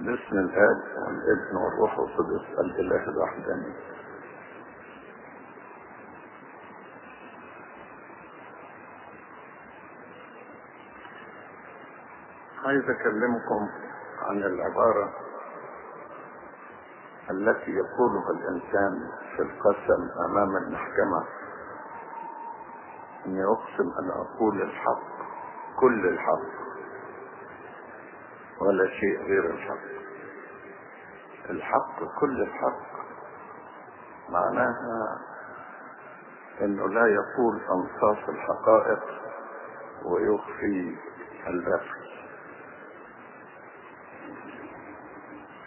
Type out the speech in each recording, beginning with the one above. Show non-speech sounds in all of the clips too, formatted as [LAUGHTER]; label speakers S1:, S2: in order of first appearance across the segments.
S1: باسم الآب والابن والروح القدس الاله الوحداني عايز أكلمكم عن العبارة التي يقولها الإنسان في القسم أمام المحكمة. إني أقسم أن أقول الحق كل الحق. ولا شيء غير الحق. الحق كل الحق. معناها إنه لا يقول انصاف الحقائق ويخفي الباقي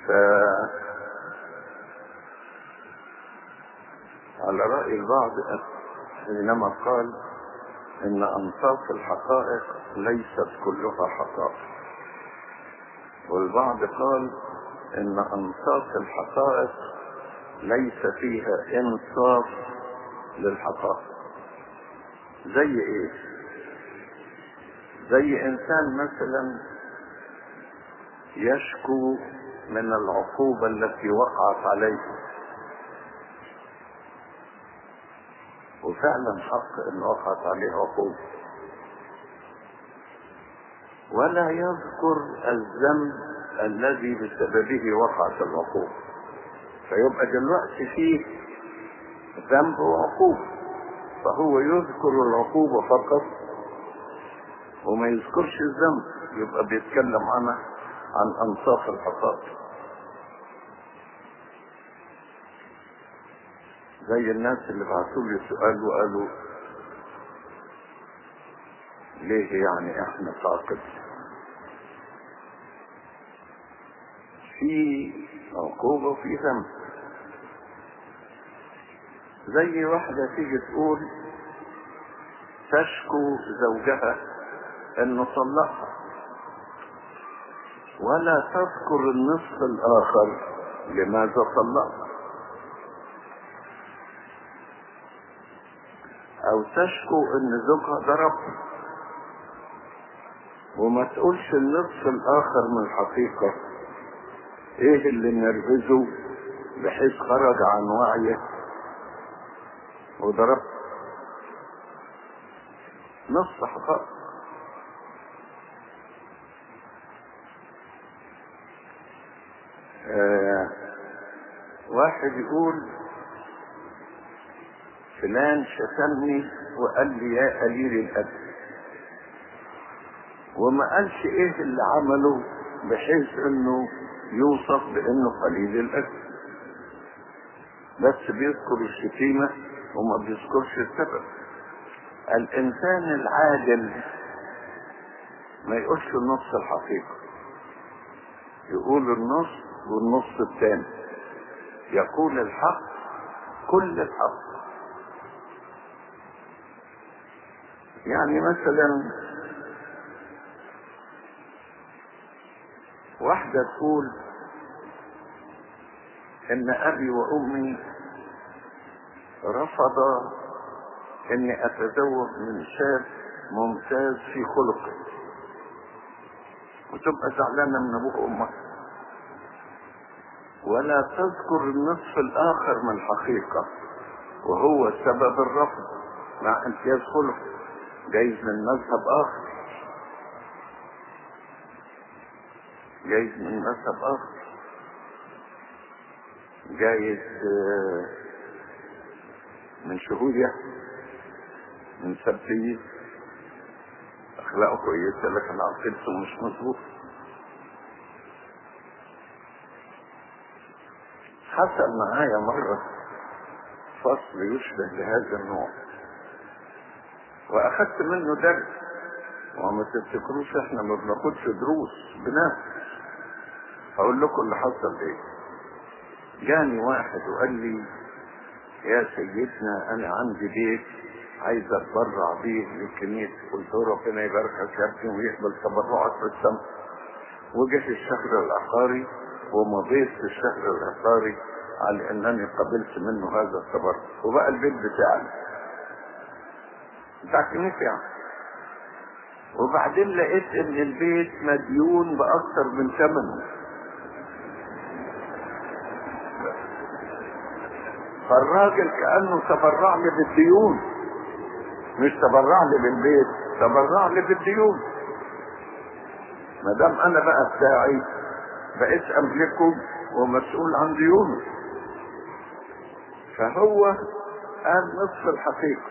S1: ف على رأي البعض حينما قال إن انصاف الحقائق ليست كلها حقائق. والبعض قال إن أنصاف الحقائق ليس فيها إنصاف للحقائق. زي إيه؟ زي إنسان مثلا يشكو من العقوبة التي وقعت عليه. وفعلا حق إن وقعت عليه عقوبة. ولا يذكر الذنب الذي بسببه وقعت العقوبة فيبقى دلوقتي فيه ذنب وعقوبة فهو يذكر العقوبة فقط. وما يذكرش الذنب يبقى بيتكلم عنه عن أنصاف الحقائق زي الناس اللي بعثوا لي سؤال وقالوا ليه يعني إحنا تعاقد في عقوبة وفي ذنب زي واحدة تيجي تقول تشكو زوجها انه طلقها ولا تذكر النصف الآخر لماذا طلقها أو تشكو إن زوجها ضربها. وما تقولش النصف الآخر من الحقيقة. إيه اللي نرفزه بحيث خرج عن وعيه وضرب نص حقائق. آه واحد يقول فلان شتمني وقال لي يا قليل الأدب. وما قالش إيه اللي عمله بحيث إنه يوصف بأنه قليل الادب بس بيذكر الشتيمة وما بيذكرش السبب. الإنسان العادل ما يقولش النص الحقيقة. يقول النص والنص الثاني يقول الحق كل الحق. يعني مثلا واحدة تقول إن أبي وأمي رفض إني أتزوج من شاب ممتاز في خلقه. وتبقى زعلانة من أبوك وأمك. ولا تذكر النصف الآخر من الحقيقة وهو سبب الرفض مع امتياز خلقه. جايز من مذهب آخر. جايز من مذهب آخر. جايز من شهودية من سبتية. أخلاقه كويسة لكن عقيدته مش مظبوط حصل معايا مرة فصل يشبه بهذا النوع. واخدت منه درس وما تفتكروش إحنا ما بناخدش دروس بناخد أقول لكم اللي حصل إيه. جاني واحد وقال لي يا سيدنا أنا عندي بيت عايز أتبرع بيه للكنيسه قلت له ربنا يباركك يا ابني ويقبل تبرعك في السماء. وجه الشهر العقاري ومضيت في الشهر العقاري على إنني قبلت منه هذا التبرع. وبقى البيت بتاعي. بتاع الكنيسة يعني. وبعدين لقيت إن البيت مديون باكثر من ثمنه. فالراجل كأنه تبرع لي بالديون. مش تبرع لي بالبيت تبرع لي بالديون. ما دام أنا بقى بتاعي بقيت أملكه ومسؤول عن ديونه. فهو قال نصف الحقيقة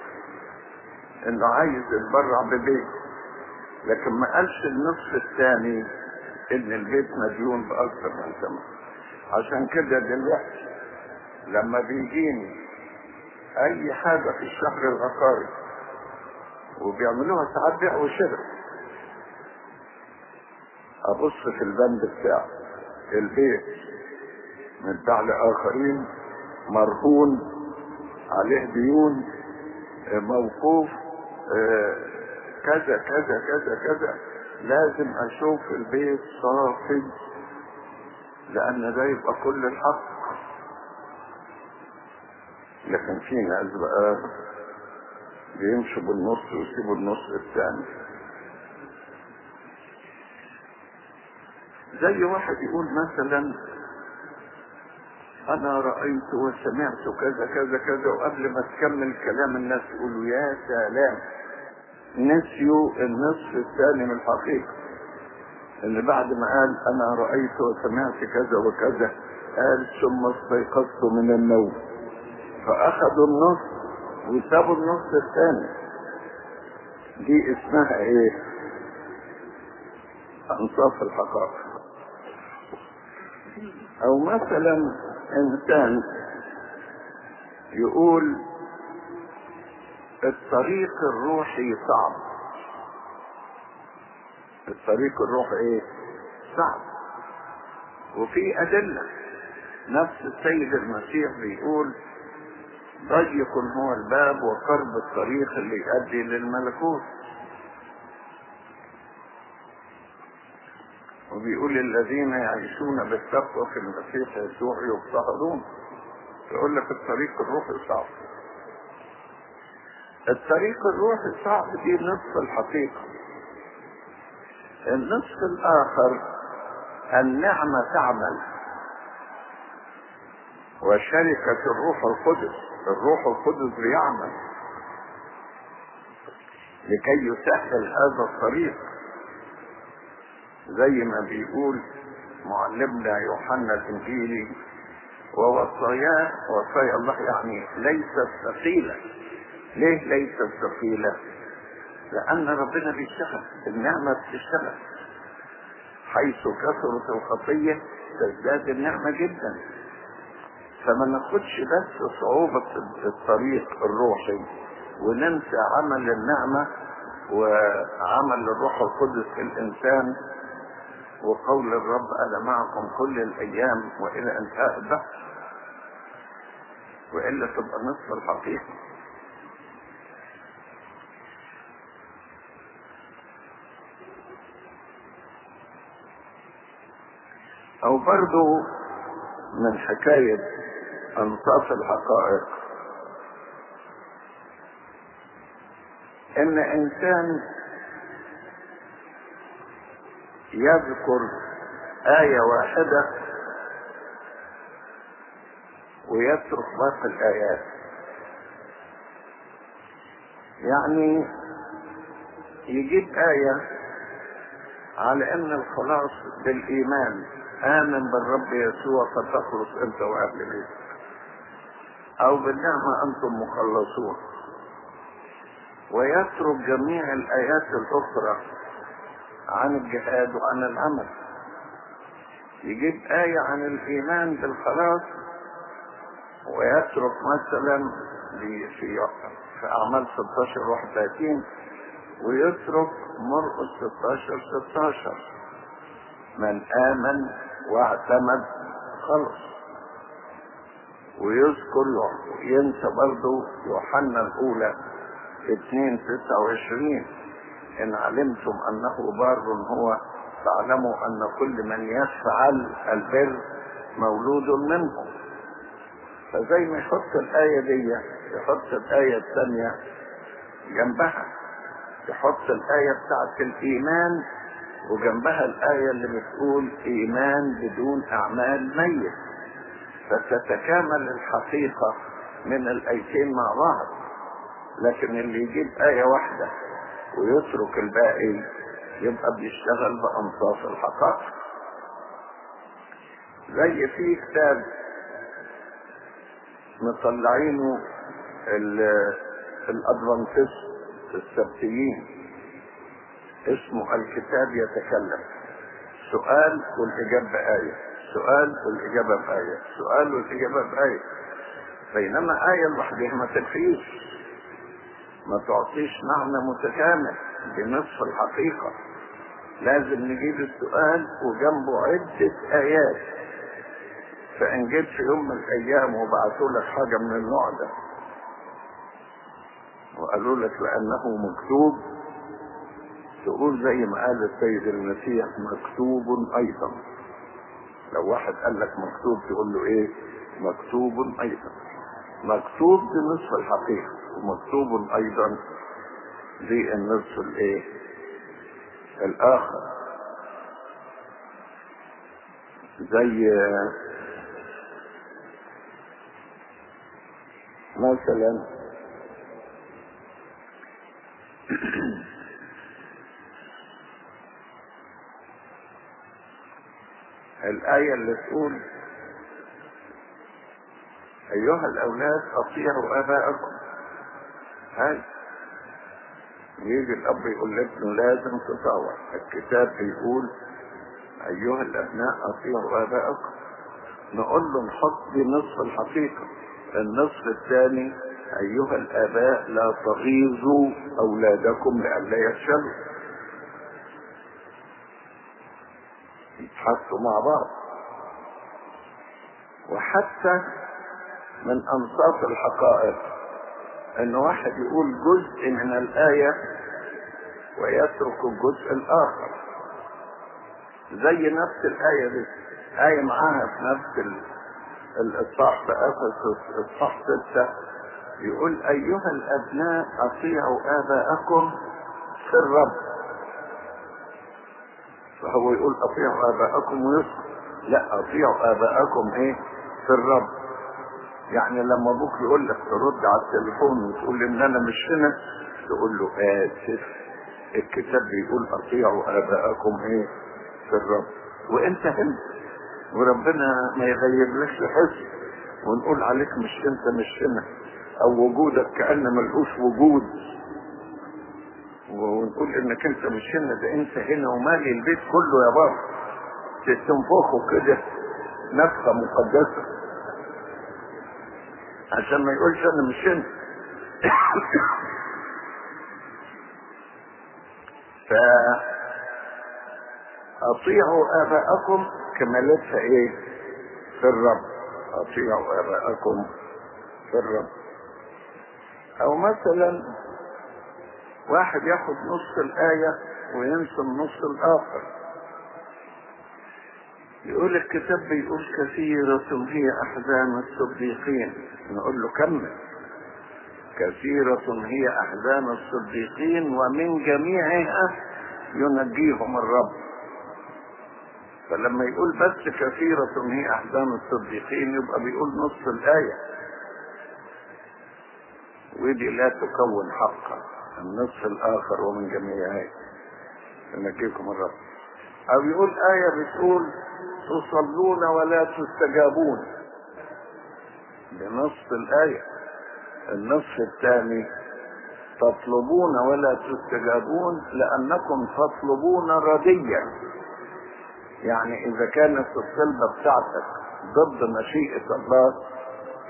S1: إنه عايز يتبرع ببيت. لكن ما قالش النصف الثاني إن البيت مديون بأكثر من ثمن عشان كده دلوقتي لما بيجيني أي حاجة في الشهر العقاري وبيعملوها ساعات بيع وشراء. أبص في البند بتاعه البيت متباع لاخرين مرهون عليه ديون موقوف كذا كذا كذا كذا. لازم أشوف البيت صافي لأن ده يبقى كل الحق. لكن في ناس بقى بيمشوا بالنص ويسيبوا النص الثاني زي واحد يقول مثلا أنا رأيت وسمعت كذا كذا كذا وقبل ما تكمل كلام الناس يقولوا يا سلام. نسيوا النصف الثاني من الحقيقة. ان بعد ما قال أنا رأيت وسمعت كذا وكذا قال ثم استيقظت من النوم. فأخذوا النص وسابوا النص الثاني. دي اسمها إيه؟ أنصاف الحقائق. أو مثلا إنسان يقول الطريق الروحي صعب. الطريق الروحي إيه؟ صعب. وفي أدلة نفس السيد المسيح بيقول ضيق هو الباب وقرب الطريق اللي يؤدي للملكوت. وبيقول الذين يعيشون بالتقوى في المسيح يسوع يضطهدون يقول لك الطريق الروحي صعب. الطريق الروحي صعب دي نصف الحقيقة. النصف الآخر النعمة تعمل. وشركة الروح القدس. الروح القدس بيعمل لكي يسهل هذا الطريق. زي ما بيقول معلمنا يوحنا الانجيلي ووصاياه وصايا الله يعني ليست ثقيله ليه ليست ثقيله لأن ربنا بيشتغل النعمة بتشتغل. حيث كثرت الخطية تزداد النعمة جدا. فما ناخدش بس صعوبة الطريق الروحي وننسى عمل النعمة وعمل الروح القدس في الإنسان وقول الرب أنا معكم كل الأيام وإلى انتهاء الدهر وإلا تبقى نصف الحقيقة. أو برضو من حكاية أنصاف الحقائق إن إنسان يذكر آية واحدة ويترك باقي الآيات. يعني يجيب آية على أن الخلاص بالإيمان. آمن بالرب يسوع فتخلص أنت وأهل بيتك. أو بالنعمة أنتم مخلصون. ويترك جميع الآيات الأخرى عن الجهاد وعن العمل. يجيب آية عن الإيمان بالخلاص ويترك مثلا في أعمال 16 31 ويترك مرقس 16 16 من آمن واعتمد خلص ويذكر ينسى برضه يوحنا الأولى 2 29 إن علمتم أنه بار هو فاعلموا أن كل من يفعل البر مولود منكم فزي ما يحط الآية دي يحط الآية الثانية جنبها. يحط الآية بتاعت الإيمان وجنبها الآية اللي بتقول إيمان بدون أعمال ميت. فتتكامل الحقيقة من الآيتين مع بعض. لكن اللي يجيب آية واحدة ويترك الباقي يبقى بيشتغل بأنصاف الحقائق. زي في كتاب مطلعينه الأدفانتست السبتيين. اسمه الكتاب يتكلم. سؤال والإجابة بآية سؤال والإجابة بآية سؤال والإجابة بآية بينما آية لوحدها ما تكفيش. ما تعطيش معنى متكامل بنصف الحقيقة. لازم نجيب السؤال وجنبه عدة آيات. فإن جيت في يوم من الأيام وبعثوا لك حاجة من النوع ده وقالوا لك لأنه مكتوب تقول زي ما قال السيد المسيح مكتوب أيضا. لو واحد قال لك مكتوب تقول له إيه؟ مكتوب أيضا. مكتوب دي نصف الحقيقة ومكتوب أيضا دي النصف الإيه؟ الآخر. زي مثلا الآية اللي تقول أيها الأولاد أطيعوا آباءكم. هاي. يجي الأب يقول لابنه لازم تطاوع. الكتاب بيقول أيها الأبناء أطيعوا آباءكم. نقول له نحط دي نصف الحقيقة. النصف الثاني أيها الآباء لا تغيظوا أولادكم لئلا يفشلوا. يتحطوا مع بعض. وحتى من أنصاف الحقائق أن واحد يقول جزء من الآية ويترك الجزء الآخر. زي نفس الآية دي آية معاها في نفس الإصحاح في أفسس إصحاح ستة يقول أيها الأبناء أطيعوا آباءكم في الرب. فهو يقول أطيعوا آباءكم ويسكت لا أطيعوا آباءكم إيه؟ في الرب. يعني لما أبوك يقول لك ترد على التليفون وتقول إن أنا مش هنا تقول له آسف الكتاب بيقول أطيعوا آباءكم إيه؟ في الرب. وأنت هنا. وربنا ما يغيرلكش حس. ونقول عليك مش أنت مش هنا. أو وجودك كأن ملقوش وجود. ونقول إنك أنت مش هنا ده أنت هنا ومالي البيت كله يا بابا. تنفخه كده نفخة مقدسة. عشان ما يقولش أنا مش هنا. [COUGHS] ف اطيعوا اباءكم كمالتها إيه في الرب. أطيعوا آباءكم في الرب. أو مثلا واحد ياخد نص الآية وينسى النص الآخر. يقول الكتاب بيقول كثيرة هي أحزان الصديقين. نقول له كمل. كثيرة هي أحزان الصديقين ومن جميعها ينجيهم الرب. فلما يقول بس كثيرة هي أحزان الصديقين يبقى بيقول نص الآية. ودي لا تكون حقا. النصف الآخر ومن جميعها ينجيكم الرب. أو يقول آية بتقول تصلون ولا تستجابون. بنص الآية. النصف الثاني. تطلبون ولا تستجابون لأنكم تطلبون رديا يعني إذا كانت الطلبة بتاعتك ضد مشيئة الله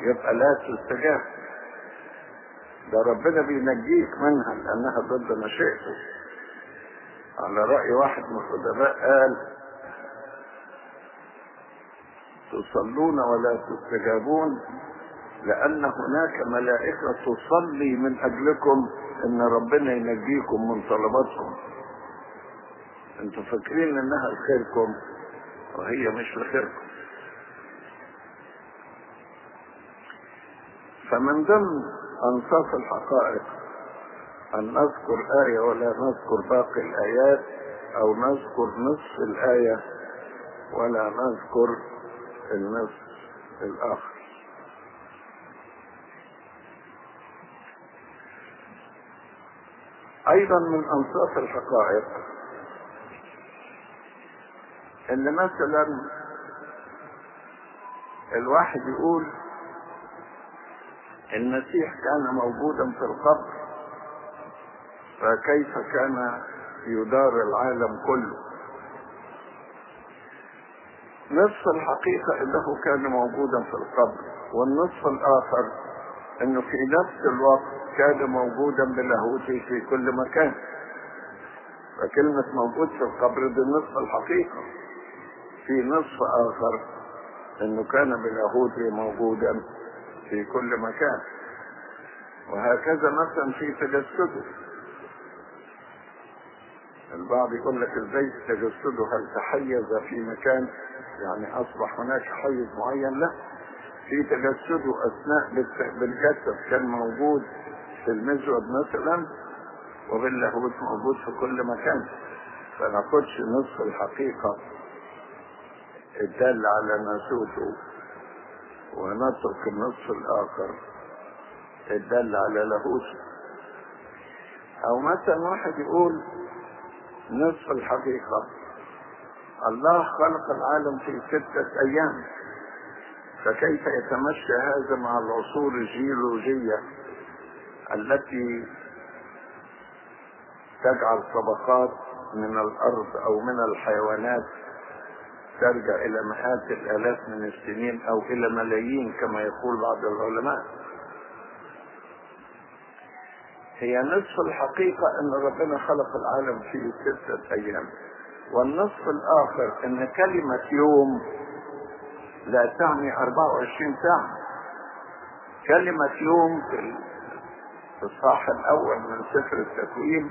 S1: يبقى لا تستجاب. ده ربنا بينجيك منها لأنها ضد مشيئته. على رأي واحد من الأدباء قال تصلون ولا تستجابون لأن هناك ملائكة تصلي من أجلكم إن ربنا ينجيكم من طلباتكم. أنتوا فاكرين إنها لخيركم وهي مش لخيركم. فمن ضمن أنصاف الحقائق. أن نذكر آية ولا نذكر باقي الآيات أو نذكر نصف الآية ولا نذكر النصف الآخر. أيضا من أنصاف الحقائق إن مثلا الواحد يقول المسيح كان موجودا في القبر فكيف كان يدار العالم كله؟ نصف الحقيقة إنه كان موجودا في القبر والنصف الآخر إنه في نفس الوقت كان موجودا بلاهوته في كل مكان. فكلمة موجود في القبر دي نصف الحقيقة. في نصف آخر إنه كان بلاهوته موجودا. في كل مكان. وهكذا مثلا في تجسده البعض يقول لك إزاي تجسده هل تحيز في مكان؟ يعني أصبح هناك حيز معين؟ لا. في تجسده أثناء بالجسد كان موجود في المزود مثلا وباللاهوت موجود في كل مكان. فناخدش نصف الحقيقة الدال على ناسوته ونترك النصف الآخر. الدل على لاهوته أو مثلا واحد يقول نصف الحقيقة. الله خلق العالم في ستة أيام. فكيف يتمشى هذا مع العصور الجيولوجية التي تجعل طبقات من الأرض أو من الحيوانات ترجع إلى مئات الآلاف من السنين أو إلى ملايين كما يقول بعض العلماء. هي نصف الحقيقة أن ربنا خلق العالم في ستة أيام والنصف الآخر أن كلمة يوم لا تعني 24 ساعة. كلمة يوم في الصح الأول من سفر التكوين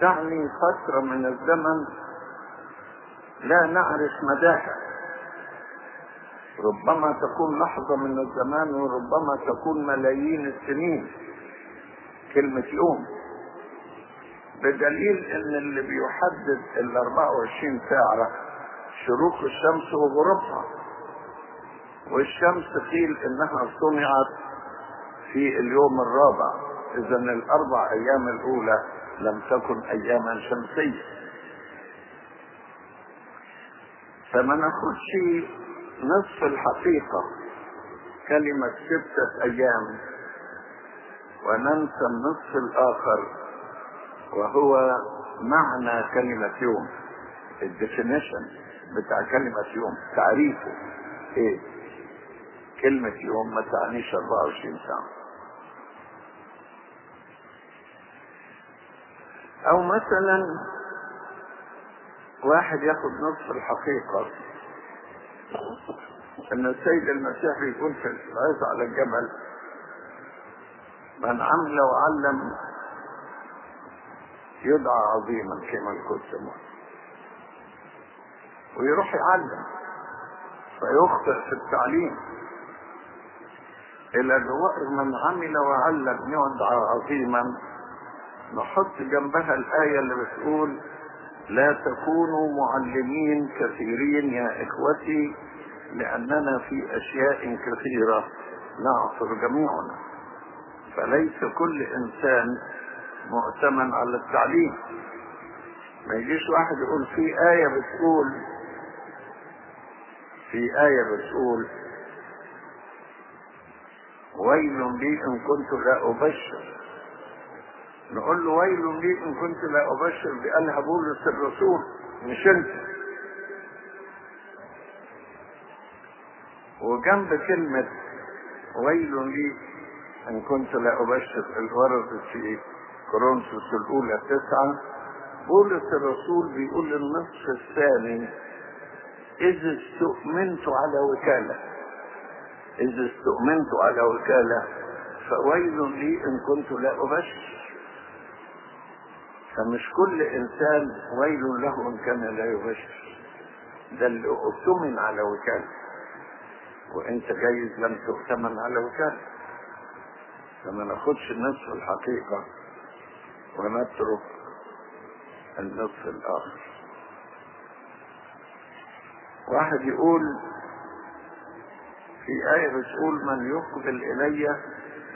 S1: تعني فترة من الزمن لا نعرف مداها ربما تكون لحظة من الزمان وربما تكون ملايين السنين. كلمة يوم. بدليل إن اللي بيحدد ال 24 ساعة شروق الشمس وغروبها. والشمس قيل إنها صنعت في اليوم الرابع. اذا الأربع أيام الأولى لم تكن أياما شمسية. فما ناخدش نصف الحقيقة كلمة ستة أيام وننسى النصف الآخر وهو معنى كلمة يوم الديفينيشن بتاع كلمة يوم تعريفه إيه؟ كلمة يوم ما تعنيش 24 ساعة. أو مثلا واحد ياخد نصف الحقيقة. إن السيد المسيح يقول في العز على الجبل من عمل وعلم يدعى عظيما كما الكتب. ويروح يعلم فيخطئ في التعليم. إلى من عمل وعلم يدعى عظيما. نحط جنبها الآية اللي بتقول لا تكونوا معلمين كثيرين يا إخوتي لأننا في أشياء كثيرة نعصر جميعنا. فليس كل إنسان مؤتمن على التعليم. ما يجيش واحد يقول في آية بتقول في آية بتقول ويل لي إن كنت لا أبشر. نقول له ويل لي إن كنت لا أبشر بقالها بولس الرسول مش أنت. وجنب كلمة ويل لي إن كنت لا أبشر الورد في كورنثوس الأولى تسعة بولس الرسول بيقول النصف الثاني إذ استؤمنت على وكالة. إذ استؤمنت على وكالة فويل لي إن كنت لا أبشر. فمش كل إنسان ويل له إن كان لا يبشر. ده اللي اؤتمن على وكالة. وإنت جايز لم تؤتمن على وكالة. فما ناخدش نصف الحقيقة ونترك النصف الآخر. واحد يقول في آية بتقول من يقبل إلي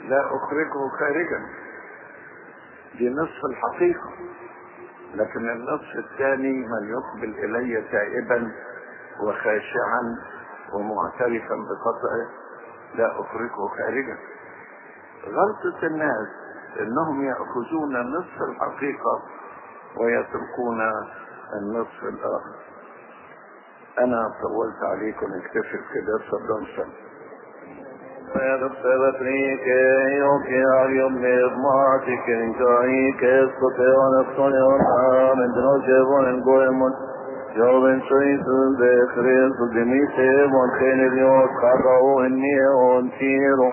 S1: لا أخرجه خارجا. دي نصف الحقيقة لكن النصف الثاني من يقبل إلي تائبا وخاشعا ومعترفا بخطئه لا أخرجه خارجا. غلطة الناس إنهم يأخذون نصف الحقيقة ويتركون النصف الآخر. أنا طولت عليكم اكتفي كده صدام سنة
S2: Joven soy sus de Cristo de mi se mon genio carro en mi on tiro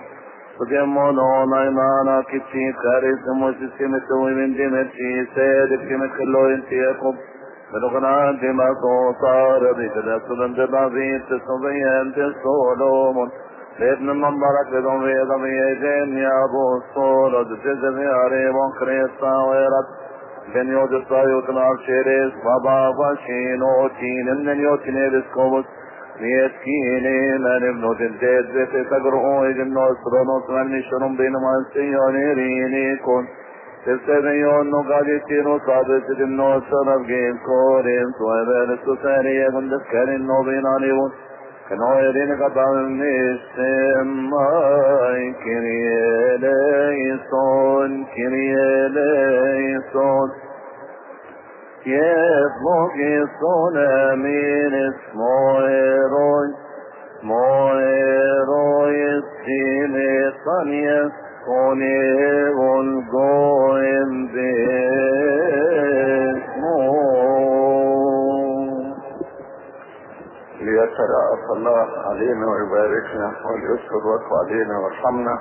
S2: Sugemo naimana kichi karis mosisi mit wimin dimeti sed kimet kello inti yakum بلغنا دما صار بكذا سلم دبابيت سبيان سولومون لابن المبارك بدون في ضمي جن يا ابو الصول جزء في عريب كريستا ويرت بن يود الصايوت نار شيريس بابا فاشين اوتين من يوتين بسكوبس ميسكيني من ابن تنتيت بيت تقرؤوا يجنو سرونوس من مشرم بين ما سيونيريني كون Testevio no gaditino sabes din no sarab game korin so ever so sari egun des karin no binani un kano erin kadam nisem mai kiriele ison kiriele ison يطلق صنامين اسمويروي مويروي السيمي يسكني والقوم باسمه
S1: ليترأف الله علينا ويباركنا وليسر وقف علينا ويرحمنا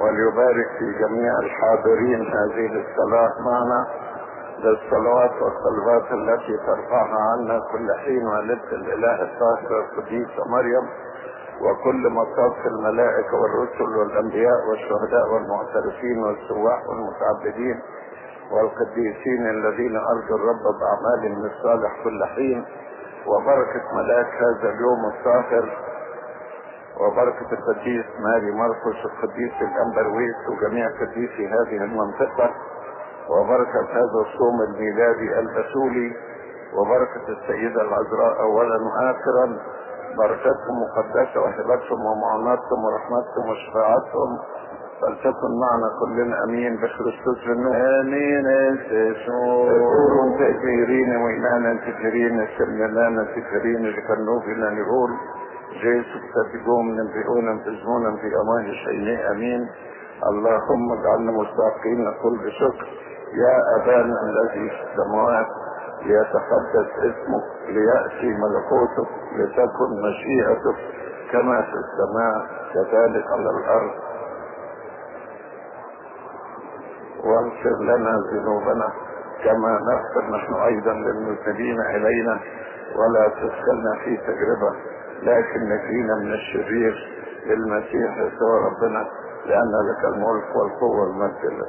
S1: وليبارك في جميع الحاضرين هذه الصلاة معنا. للصلوات والصلوات التي ترفعها عنا كل حين والدة الإله الطاهرة القديسة مريم وكل مصاف الملائكة والرسل والأنبياء والشهداء والمعترفين والسواح والمتعبدين والقديسين الذين أرجوا الرب بأعمالهم الصالح كل حين وبركة ملاك هذا اليوم الطاهر وبركة القديس ماري مرقس القديس الأنبرويس وجميع قديسي هذه المنطقة وبركة هذا الصوم الميلادي البسولي وبركة السيدة العذراء أولا وآخرا بركتكم مقدسة وهبتكم ومعوناتكم ورحمتكم وشفاعتكم. فلتكن معنا كلنا أمين بخريستوس
S2: آمين. اسسو
S1: تقولون تأثيرين وإنانا تكرين سمنانا تكرين لكنوفنا نقول جيسو تتقوم ننبئونا تزمونا في أمان الشيء أمين. اللهم اجعلنا مستحقين كل بشكر يا أبانا الذي في السماوات ليتقدس اسمك ليأتي ملكوتك لتكن مشيئتك كما في السماء كذلك على الأرض. واغفر لنا ذنوبنا كما نغفر نحن أيضا للمذنبين إلينا ولا تدخلنا في تجربة لكن نجينا من الشرير بالمسيح يسوع ربنا لأن لك الملك والقوة والمجد.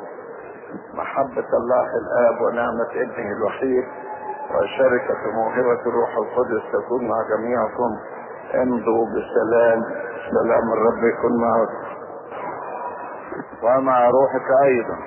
S1: محبة الله الآب ونعمة ابنه الوحيد وشركه موهبة الروح القدس تكون مع جميعكم. امضوا بالسلام سلام الرب يكون معكم
S2: ومع روحك أيضا.